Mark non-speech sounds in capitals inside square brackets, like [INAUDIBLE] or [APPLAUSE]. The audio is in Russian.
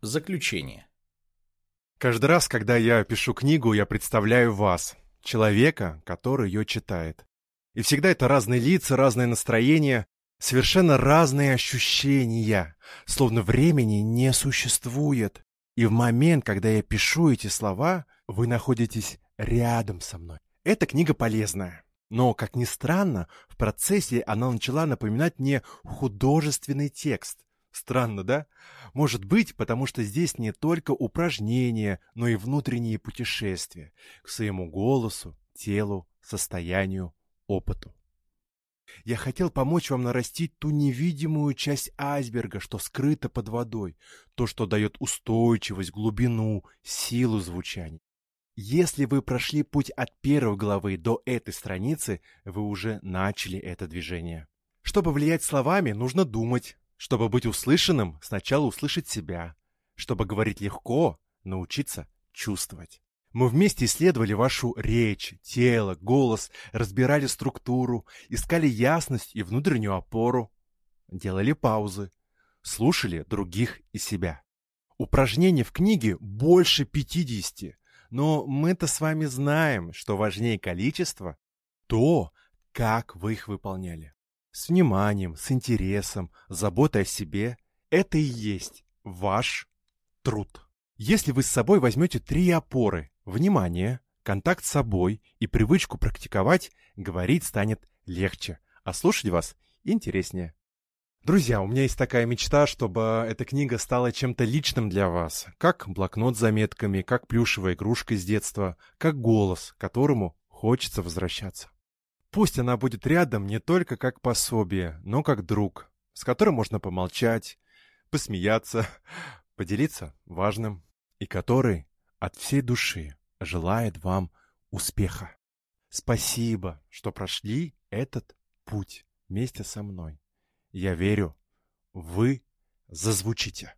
Заключение. Каждый раз, когда я пишу книгу, я представляю вас, человека, который ее читает. И всегда это разные лица, разные настроения, совершенно разные ощущения, словно времени не существует. И в момент, когда я пишу эти слова, вы находитесь рядом со мной. Эта книга полезная. Но, как ни странно, в процессе она начала напоминать мне художественный текст. Странно, да? Может быть, потому что здесь не только упражнения, но и внутренние путешествия к своему голосу, телу, состоянию, опыту. Я хотел помочь вам нарастить ту невидимую часть айсберга, что скрыто под водой, то, что дает устойчивость, глубину, силу звучания. Если вы прошли путь от первой главы до этой страницы, вы уже начали это движение. Чтобы влиять словами, нужно думать, чтобы быть услышанным, сначала услышать себя. Чтобы говорить легко, научиться чувствовать. Мы вместе исследовали вашу речь, тело, голос, разбирали структуру, искали ясность и внутреннюю опору, делали паузы, слушали других и себя. Упражнений в книге больше 50, но мы-то с вами знаем, что важнее количество то, как вы их выполняли с вниманием, с интересом, заботой о себе, это и есть ваш труд. Если вы с собой возьмете три опоры – внимание, контакт с собой и привычку практиковать, говорить станет легче, а слушать вас интереснее. Друзья, у меня есть такая мечта, чтобы эта книга стала чем-то личным для вас, как блокнот с заметками, как плюшевая игрушка из детства, как голос, к которому хочется возвращаться. Пусть она будет рядом не только как пособие, но как друг, с которым можно помолчать, посмеяться, [LAUGHS] поделиться важным, и который от всей души желает вам успеха. Спасибо, что прошли этот путь вместе со мной. Я верю, вы зазвучите.